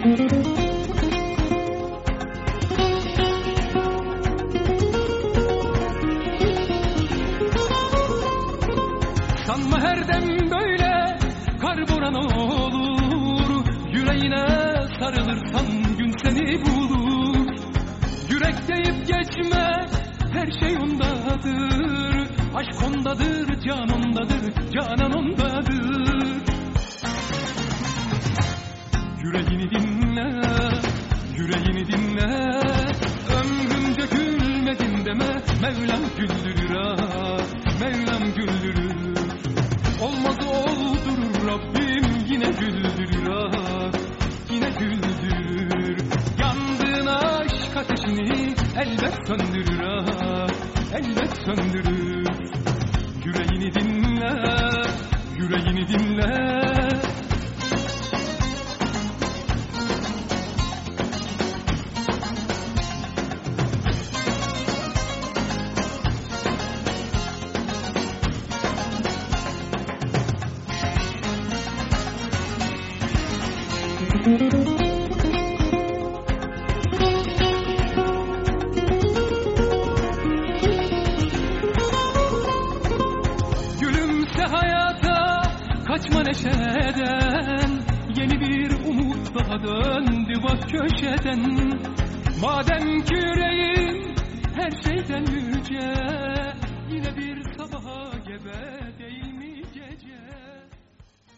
Sanma her dem böyle karboran olur. Yüreğine sarılırsan gün seni bulur. Yürek deyip geçme her şey ondadır. Aşk ondadır, can ondadır, canan ondadır. Yüreğini dinle, yüreğini dinle Ömrümce gülmedin deme. Mevlam güldürür ah, Mevlam güldürür. Olmazı oldurur Rabbim yine güldürür ah, Yine güldürür. Yandığın aşk ateşini elbet söndürür ah, Elbet söndürür. Yüreğini dinle, yüreğini dinle Gülümse hayata kaçma neşeden. Yeni bir umut daha döndü bak köşeden. Madem ki yüreğin her şeyden yüce Yine bir sabaha gebe değil